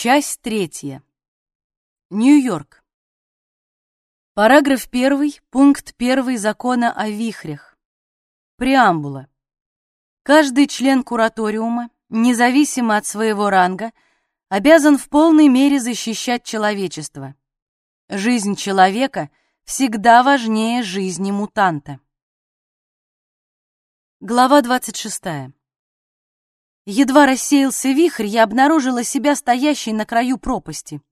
Часть третья. Нью-Йорк. Параграф 1, пункт 1 закона о вихрях. Преамбула. Каждый член кураториума, независимо от своего ранга, обязан в полной мере защищать человечество. Жизнь человека всегда важнее жизни мутанта. Глава 26. Едва рассеялся вихрь, я обнаружила себя стоящей на краю пропасти.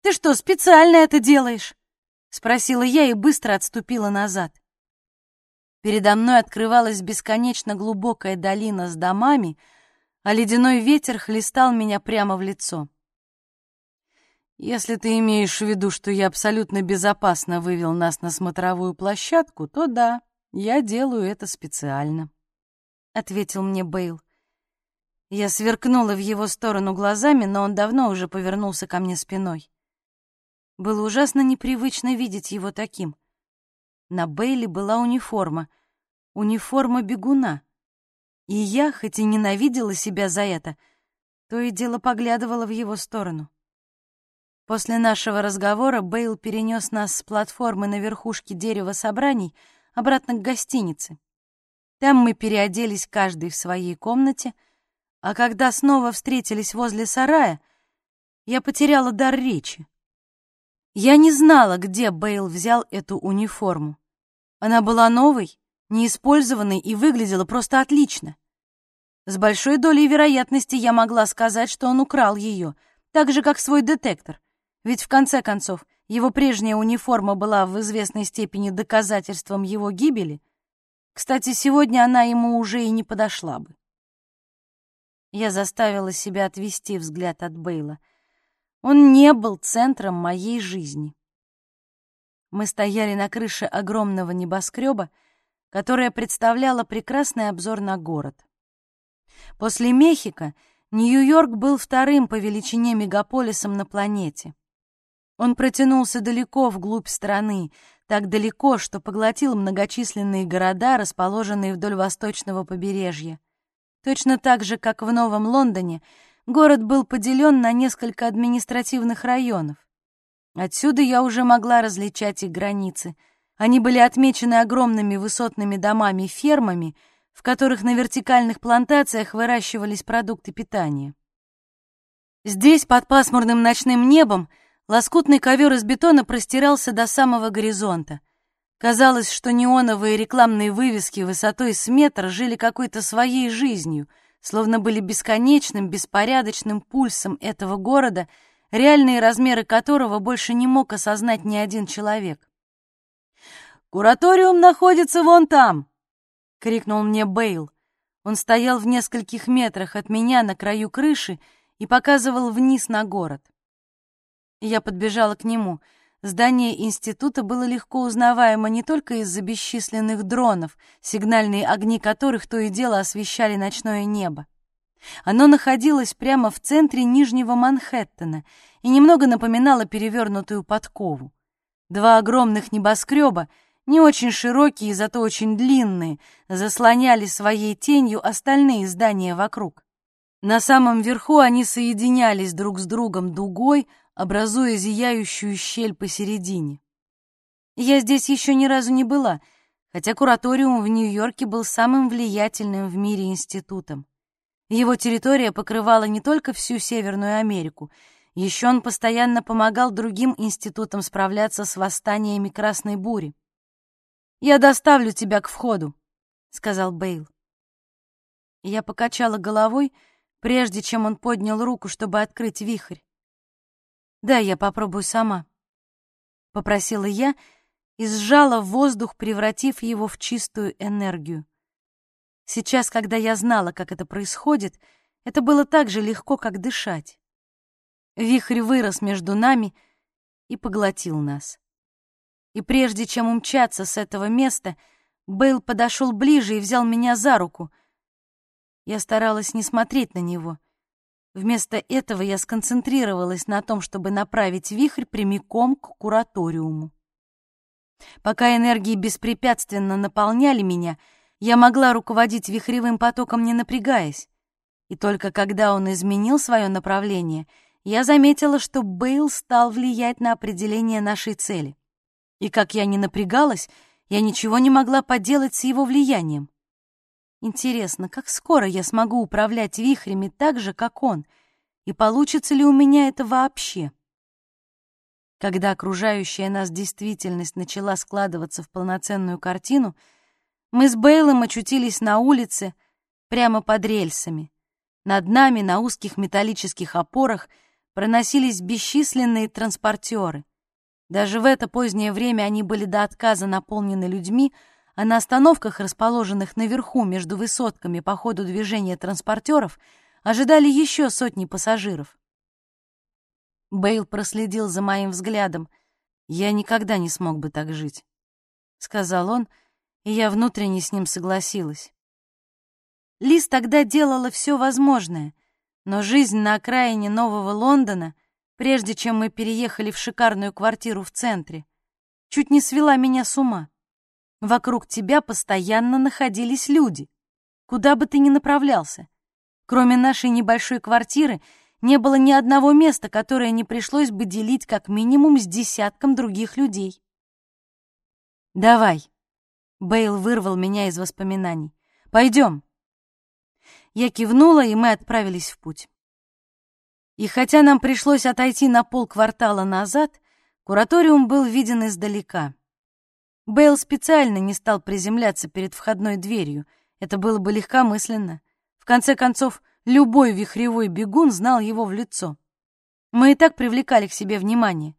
«Ты что, специально это делаешь?» — спросила я и быстро отступила назад. Передо мной открывалась бесконечно глубокая долина с домами, а ледяной ветер хлестал меня прямо в лицо. «Если ты имеешь в виду, что я абсолютно безопасно вывел нас на смотровую площадку, то да, я делаю это специально», — ответил мне Бейл. Я сверкнула в его сторону глазами, но он давно уже повернулся ко мне спиной. Было ужасно непривычно видеть его таким. На Бейли была униформа, униформа бегуна. И я, хоть и ненавидела себя за это, то и дело поглядывала в его сторону. После нашего разговора Бейл перенес нас с платформы на верхушке дерева собраний обратно к гостинице. Там мы переоделись каждый в своей комнате — а когда снова встретились возле сарая, я потеряла дар речи. Я не знала, где Бейл взял эту униформу. Она была новой, неиспользованной и выглядела просто отлично. С большой долей вероятности я могла сказать, что он украл ее, так же, как свой детектор, ведь в конце концов его прежняя униформа была в известной степени доказательством его гибели. Кстати, сегодня она ему уже и не подошла бы. Я заставила себя отвести взгляд от Бейла. Он не был центром моей жизни. Мы стояли на крыше огромного небоскреба, которая представляла прекрасный обзор на город. После Мехико Нью-Йорк был вторым по величине мегаполисом на планете. Он протянулся далеко вглубь страны, так далеко, что поглотил многочисленные города, расположенные вдоль восточного побережья. Точно так же, как в Новом Лондоне, город был поделен на несколько административных районов. Отсюда я уже могла различать их границы. Они были отмечены огромными высотными домами-фермами, в которых на вертикальных плантациях выращивались продукты питания. Здесь, под пасмурным ночным небом, лоскутный ковер из бетона простирался до самого горизонта. Казалось, что неоновые рекламные вывески высотой с метр жили какой-то своей жизнью, словно были бесконечным, беспорядочным пульсом этого города, реальные размеры которого больше не мог осознать ни один человек. «Кураториум находится вон там!» — крикнул мне Бейл. Он стоял в нескольких метрах от меня на краю крыши и показывал вниз на город. Я подбежала к нему — Здание института было легко узнаваемо не только из-за бесчисленных дронов, сигнальные огни которых то и дело освещали ночное небо. Оно находилось прямо в центре Нижнего Манхэттена и немного напоминало перевернутую подкову. Два огромных небоскреба, не очень широкие, зато очень длинные, заслоняли своей тенью остальные здания вокруг. На самом верху они соединялись друг с другом дугой, образуя зияющую щель посередине. Я здесь еще ни разу не была, хотя кураториум в Нью-Йорке был самым влиятельным в мире институтом. Его территория покрывала не только всю Северную Америку, еще он постоянно помогал другим институтам справляться с восстаниями Красной Бури. «Я доставлю тебя к входу», — сказал Бейл. Я покачала головой, прежде чем он поднял руку, чтобы открыть вихрь. «Да, я попробую сама», — попросила я и сжала воздух, превратив его в чистую энергию. Сейчас, когда я знала, как это происходит, это было так же легко, как дышать. Вихрь вырос между нами и поглотил нас. И прежде чем умчаться с этого места, Бейл подошел ближе и взял меня за руку. Я старалась не смотреть на него — Вместо этого я сконцентрировалась на том, чтобы направить вихрь прямиком к кураториуму. Пока энергии беспрепятственно наполняли меня, я могла руководить вихревым потоком, не напрягаясь. И только когда он изменил свое направление, я заметила, что Бейл стал влиять на определение нашей цели. И как я не напрягалась, я ничего не могла поделать с его влиянием. Интересно, как скоро я смогу управлять вихрями так же, как он, и получится ли у меня это вообще? Когда окружающая нас действительность начала складываться в полноценную картину, мы с Бейлом очутились на улице прямо под рельсами. Над нами на узких металлических опорах проносились бесчисленные транспортеры. Даже в это позднее время они были до отказа наполнены людьми, а на остановках, расположенных наверху между высотками по ходу движения транспортеров, ожидали еще сотни пассажиров. Бейл проследил за моим взглядом. «Я никогда не смог бы так жить», — сказал он, и я внутренне с ним согласилась. Лиз тогда делала все возможное, но жизнь на окраине Нового Лондона — прежде чем мы переехали в шикарную квартиру в центре. Чуть не свела меня с ума. Вокруг тебя постоянно находились люди. Куда бы ты ни направлялся. Кроме нашей небольшой квартиры, не было ни одного места, которое не пришлось бы делить как минимум с десятком других людей. «Давай», — Бейл вырвал меня из воспоминаний. «Пойдем». Я кивнула, и мы отправились в путь. И хотя нам пришлось отойти на полквартала назад, кураториум был виден издалека. Бейл специально не стал приземляться перед входной дверью. Это было бы легкомысленно. В конце концов, любой вихревой бегун знал его в лицо. Мы и так привлекали к себе внимание.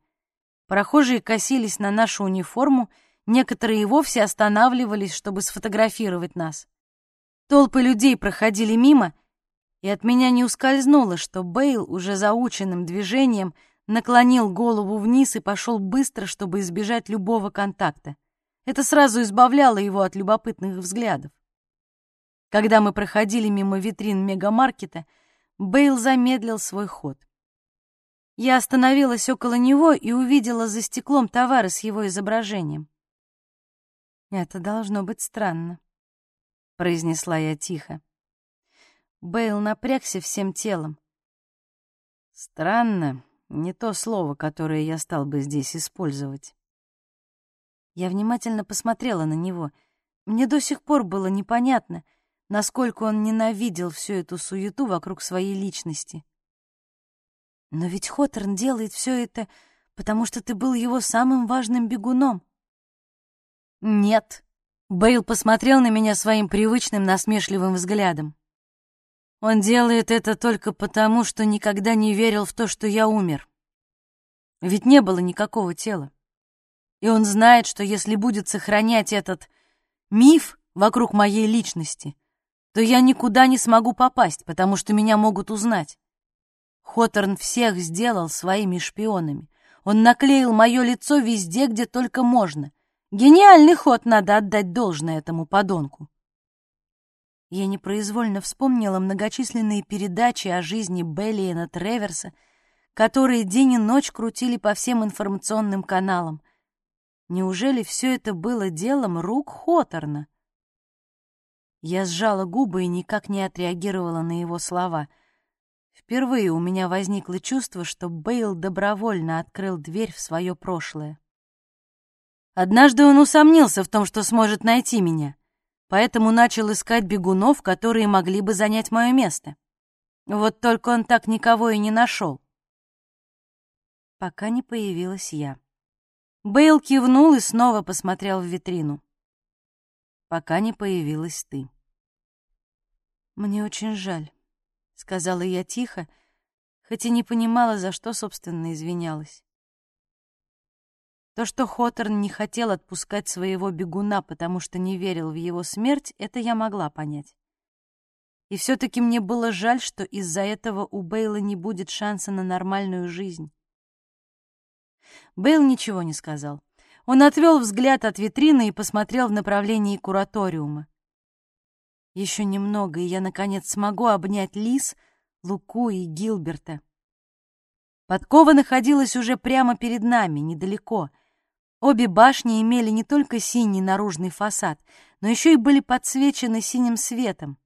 Прохожие косились на нашу униформу, некоторые и вовсе останавливались, чтобы сфотографировать нас. Толпы людей проходили мимо, и от меня не ускользнуло, что Бейл уже заученным движением наклонил голову вниз и пошел быстро, чтобы избежать любого контакта. Это сразу избавляло его от любопытных взглядов. Когда мы проходили мимо витрин мегамаркета, Бейл замедлил свой ход. Я остановилась около него и увидела за стеклом товары с его изображением. «Это должно быть странно», — произнесла я тихо. Бейл напрягся всем телом. Странно, не то слово, которое я стал бы здесь использовать. Я внимательно посмотрела на него. Мне до сих пор было непонятно, насколько он ненавидел всю эту суету вокруг своей личности. Но ведь Хоторн делает все это, потому что ты был его самым важным бегуном. Нет. Бейл посмотрел на меня своим привычным насмешливым взглядом. Он делает это только потому, что никогда не верил в то, что я умер. Ведь не было никакого тела. И он знает, что если будет сохранять этот миф вокруг моей личности, то я никуда не смогу попасть, потому что меня могут узнать. Хоторн всех сделал своими шпионами. Он наклеил мое лицо везде, где только можно. Гениальный ход, надо отдать должное этому подонку. Я непроизвольно вспомнила многочисленные передачи о жизни Беллиена Треверса, которые день и ночь крутили по всем информационным каналам. Неужели все это было делом рук Хоторна? Я сжала губы и никак не отреагировала на его слова. Впервые у меня возникло чувство, что Бейл добровольно открыл дверь в свое прошлое. Однажды он усомнился в том, что сможет найти меня поэтому начал искать бегунов, которые могли бы занять мое место. Вот только он так никого и не нашел. Пока не появилась я. Бейл кивнул и снова посмотрел в витрину. Пока не появилась ты. «Мне очень жаль», — сказала я тихо, хоть и не понимала, за что, собственно, извинялась. То, что Хоторн не хотел отпускать своего бегуна, потому что не верил в его смерть, это я могла понять. И все-таки мне было жаль, что из-за этого у Бейла не будет шанса на нормальную жизнь. Бейл ничего не сказал. Он отвел взгляд от витрины и посмотрел в направлении кураториума. Еще немного, и я, наконец, смогу обнять Лис, Луку и Гилберта. Подкова находилась уже прямо перед нами, недалеко, Обе башни имели не только синий наружный фасад, но еще и были подсвечены синим светом.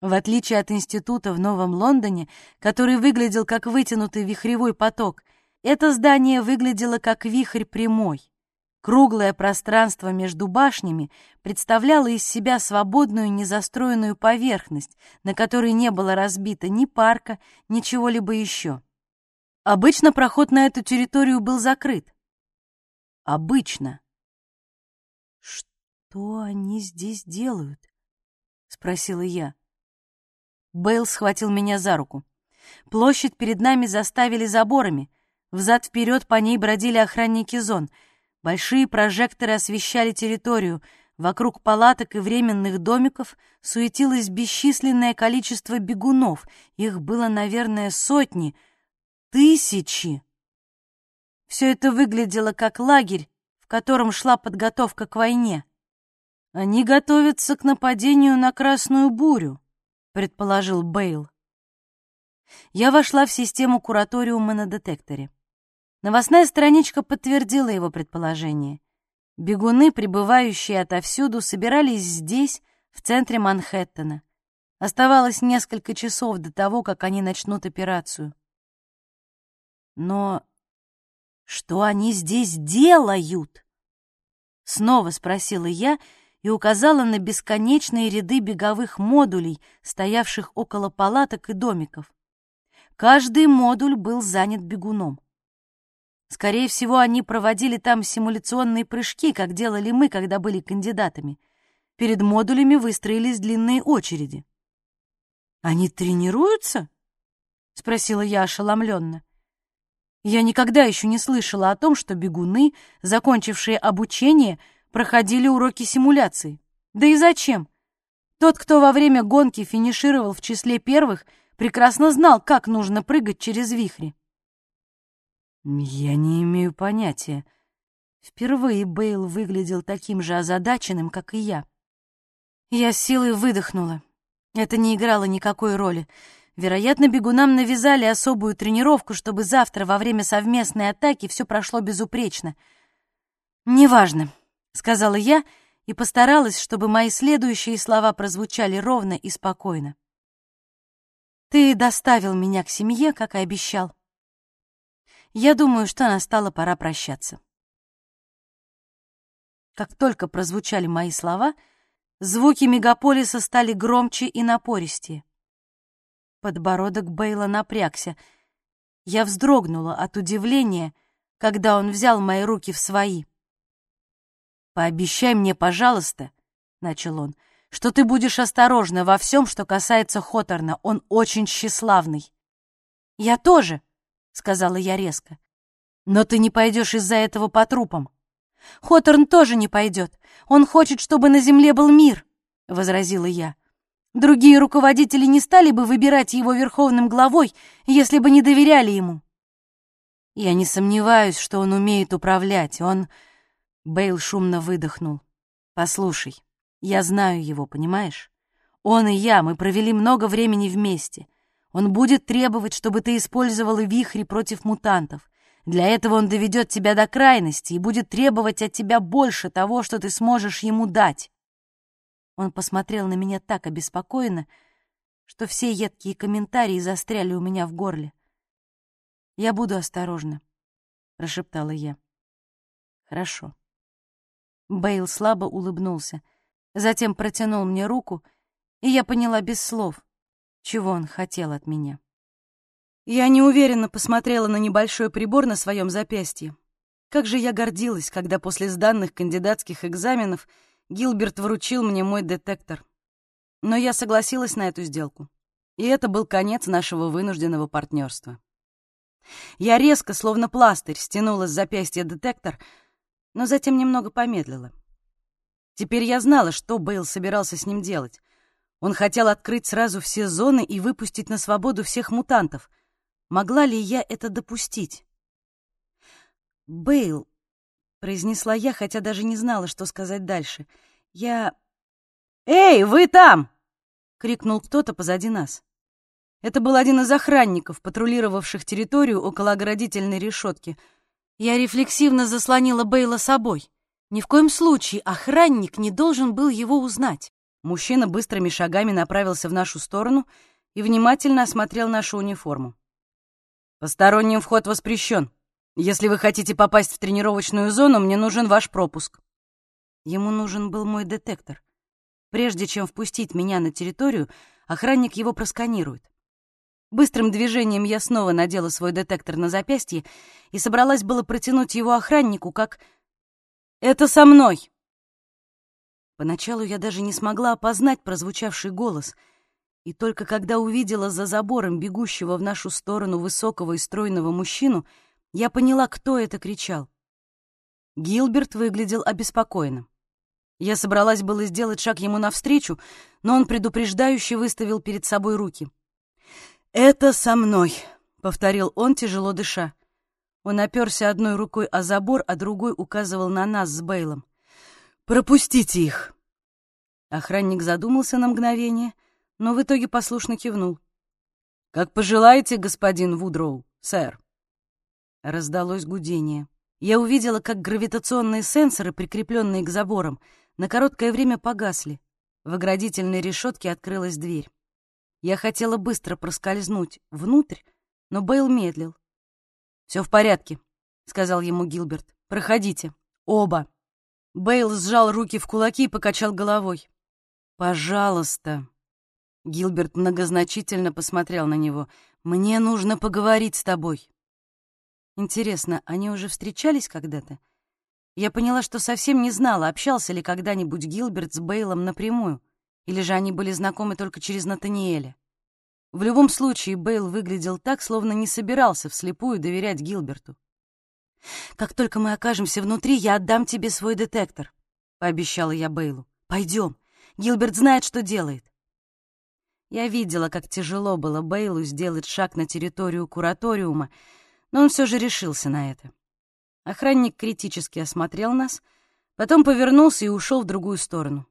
В отличие от института в Новом Лондоне, который выглядел как вытянутый вихревой поток, это здание выглядело как вихрь прямой. Круглое пространство между башнями представляло из себя свободную незастроенную поверхность, на которой не было разбито ни парка, ни чего-либо еще. Обычно проход на эту территорию был закрыт. Обычно. «Что они здесь делают?» — спросила я. Бейл схватил меня за руку. Площадь перед нами заставили заборами. Взад-вперед по ней бродили охранники зон. Большие прожекторы освещали территорию. Вокруг палаток и временных домиков суетилось бесчисленное количество бегунов. Их было, наверное, сотни, тысячи. Все это выглядело как лагерь, в котором шла подготовка к войне. Они готовятся к нападению на Красную Бурю, предположил Бейл. Я вошла в систему кураториума на детекторе. Новостная страничка подтвердила его предположение. Бегуны, прибывающие отовсюду, собирались здесь, в центре Манхэттена. Оставалось несколько часов до того, как они начнут операцию. Но что они здесь делают? Снова спросила я и указала на бесконечные ряды беговых модулей, стоявших около палаток и домиков. Каждый модуль был занят бегуном. Скорее всего, они проводили там симуляционные прыжки, как делали мы, когда были кандидатами. Перед модулями выстроились длинные очереди. «Они тренируются?» — спросила я ошеломленно. Я никогда еще не слышала о том, что бегуны, закончившие обучение, проходили уроки симуляции. Да и зачем? Тот, кто во время гонки финишировал в числе первых, прекрасно знал, как нужно прыгать через вихри. Я не имею понятия. Впервые Бейл выглядел таким же озадаченным, как и я. Я силой выдохнула. Это не играло никакой роли. Вероятно, бегунам навязали особую тренировку, чтобы завтра во время совместной атаки все прошло безупречно. «Неважно», — сказала я и постаралась, чтобы мои следующие слова прозвучали ровно и спокойно. «Ты доставил меня к семье, как и обещал. Я думаю, что настала пора прощаться. Как только прозвучали мои слова, звуки мегаполиса стали громче и напористее. Подбородок Бейла напрягся. Я вздрогнула от удивления, когда он взял мои руки в свои. «Пообещай мне, пожалуйста», — начал он, — «что ты будешь осторожна во всем, что касается Хоторна. Он очень тщеславный». «Я тоже», сказала я резко. Но ты не пойдешь из-за этого по трупам. Хоторн тоже не пойдет. Он хочет, чтобы на земле был мир, возразила я. Другие руководители не стали бы выбирать его верховным главой, если бы не доверяли ему. Я не сомневаюсь, что он умеет управлять. Он Бейл шумно выдохнул. Послушай, я знаю его, понимаешь? Он и я, мы провели много времени вместе. Он будет требовать, чтобы ты использовала вихри против мутантов. Для этого он доведет тебя до крайности и будет требовать от тебя больше того, что ты сможешь ему дать. Он посмотрел на меня так обеспокоенно, что все едкие комментарии застряли у меня в горле. «Я буду осторожна», — прошептала я. «Хорошо». Бейл слабо улыбнулся, затем протянул мне руку, и я поняла без слов — чего он хотел от меня. Я неуверенно посмотрела на небольшой прибор на своем запястье. Как же я гордилась, когда после сданных кандидатских экзаменов Гилберт вручил мне мой детектор. Но я согласилась на эту сделку. И это был конец нашего вынужденного партнерства. Я резко, словно пластырь, стянула с запястья детектор, но затем немного помедлила. Теперь я знала, что Бейл собирался с ним делать. Он хотел открыть сразу все зоны и выпустить на свободу всех мутантов. Могла ли я это допустить? «Бейл», — произнесла я, хотя даже не знала, что сказать дальше. «Я...» «Эй, вы там!» — крикнул кто-то позади нас. Это был один из охранников, патрулировавших территорию около оградительной решетки. Я рефлексивно заслонила Бейла собой. Ни в коем случае охранник не должен был его узнать. Мужчина быстрыми шагами направился в нашу сторону и внимательно осмотрел нашу униформу. «Посторонним вход воспрещен. Если вы хотите попасть в тренировочную зону, мне нужен ваш пропуск». Ему нужен был мой детектор. Прежде чем впустить меня на территорию, охранник его просканирует. Быстрым движением я снова надела свой детектор на запястье и собралась было протянуть его охраннику, как «Это со мной!» Поначалу я даже не смогла опознать прозвучавший голос, и только когда увидела за забором бегущего в нашу сторону высокого и стройного мужчину, я поняла, кто это кричал. Гилберт выглядел обеспокоенным. Я собралась было сделать шаг ему навстречу, но он предупреждающе выставил перед собой руки. «Это со мной», — повторил он, тяжело дыша. Он оперся одной рукой о забор, а другой указывал на нас с Бейлом. «Пропустите их!» Охранник задумался на мгновение, но в итоге послушно кивнул. «Как пожелаете, господин Вудроу, сэр». Раздалось гудение. Я увидела, как гравитационные сенсоры, прикрепленные к заборам, на короткое время погасли. В оградительной решетке открылась дверь. Я хотела быстро проскользнуть внутрь, но Бейл медлил. «Все в порядке», — сказал ему Гилберт. «Проходите. Оба». Бейл сжал руки в кулаки и покачал головой. «Пожалуйста». Гилберт многозначительно посмотрел на него. «Мне нужно поговорить с тобой». Интересно, они уже встречались когда-то? Я поняла, что совсем не знала, общался ли когда-нибудь Гилберт с Бейлом напрямую, или же они были знакомы только через Натаниэля. В любом случае, Бейл выглядел так, словно не собирался вслепую доверять Гилберту. «Как только мы окажемся внутри, я отдам тебе свой детектор», — пообещала я Бейлу. «Пойдем. Гилберт знает, что делает». Я видела, как тяжело было Бейлу сделать шаг на территорию кураториума, но он все же решился на это. Охранник критически осмотрел нас, потом повернулся и ушел в другую сторону.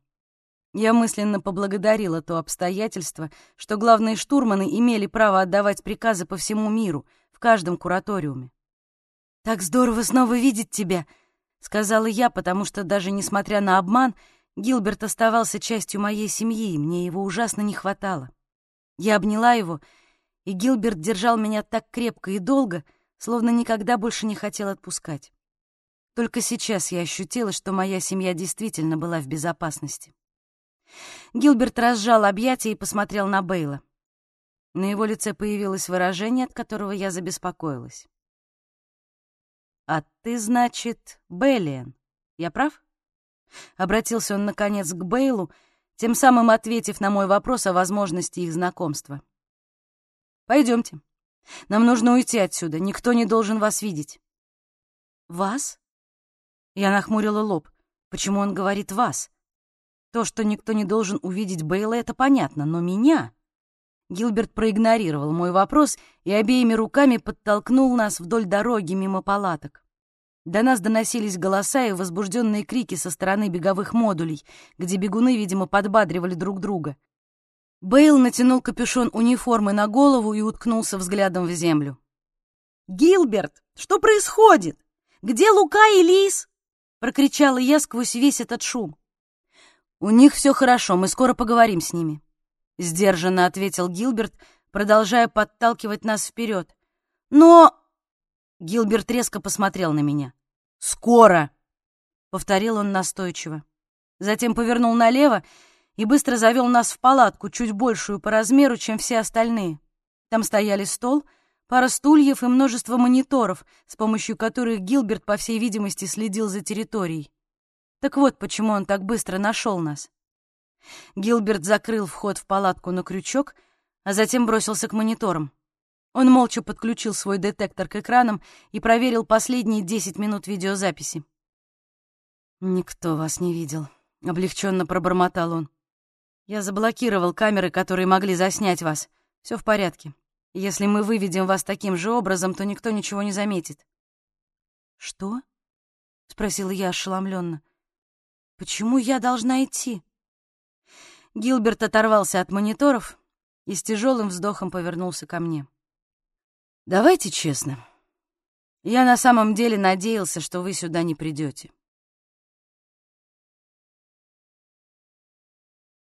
Я мысленно поблагодарила то обстоятельство, что главные штурманы имели право отдавать приказы по всему миру, в каждом кураториуме. «Так здорово снова видеть тебя», — сказала я, потому что даже несмотря на обман, Гилберт оставался частью моей семьи, и мне его ужасно не хватало. Я обняла его, и Гилберт держал меня так крепко и долго, словно никогда больше не хотел отпускать. Только сейчас я ощутила, что моя семья действительно была в безопасности. Гилберт разжал объятия и посмотрел на Бейла. На его лице появилось выражение, от которого я забеспокоилась. «А ты, значит, Беллиен, я прав?» Обратился он, наконец, к Бейлу, тем самым ответив на мой вопрос о возможности их знакомства. «Пойдемте. Нам нужно уйти отсюда. Никто не должен вас видеть». «Вас?» Я нахмурила лоб. «Почему он говорит «вас»?» То, что никто не должен увидеть Бейла, это понятно, но меня... Гилберт проигнорировал мой вопрос и обеими руками подтолкнул нас вдоль дороги мимо палаток. До нас доносились голоса и возбужденные крики со стороны беговых модулей, где бегуны, видимо, подбадривали друг друга. Бейл натянул капюшон униформы на голову и уткнулся взглядом в землю. «Гилберт, что происходит? Где Лука и Лис?» — прокричала я сквозь весь этот шум. «У них все хорошо, мы скоро поговорим с ними», — сдержанно ответил Гилберт, продолжая подталкивать нас вперед. «Но...» — Гилберт резко посмотрел на меня. «Скоро!» — повторил он настойчиво. Затем повернул налево и быстро завел нас в палатку, чуть большую по размеру, чем все остальные. Там стояли стол, пара стульев и множество мониторов, с помощью которых Гилберт, по всей видимости, следил за территорией. Так вот, почему он так быстро нашел нас. Гилберт закрыл вход в палатку на крючок, а затем бросился к мониторам. Он молча подключил свой детектор к экранам и проверил последние 10 минут видеозаписи. «Никто вас не видел», — облегченно пробормотал он. «Я заблокировал камеры, которые могли заснять вас. Все в порядке. Если мы выведем вас таким же образом, то никто ничего не заметит». «Что?» — спросила я ошеломленно. Почему я должна идти? Гилберт оторвался от мониторов и с тяжелым вздохом повернулся ко мне. «Давайте честно. Я на самом деле надеялся, что вы сюда не придете.